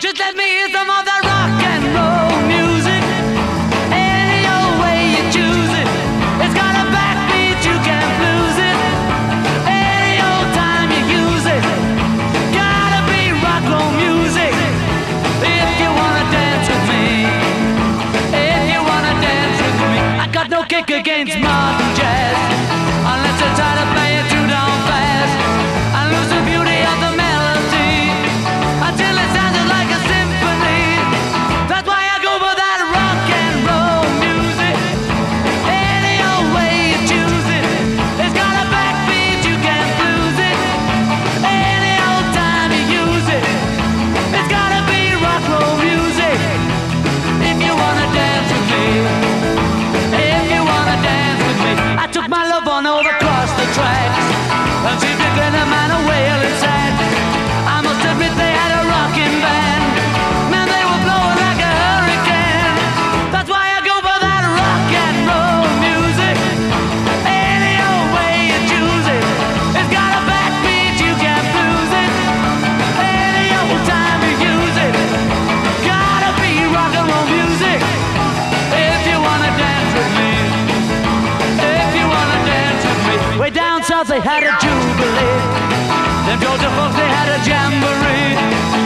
Just let me hear some of that rock and roll music. Any old way you choose it, it's got a backbeat, you can't lose it. Any old time you use it, gotta be rock roll music. If you wanna dance with me, if you wanna dance with me, I got no kick against modern jazz. Cause they had a jubilee. Them Georgia folks, they had a jamboree.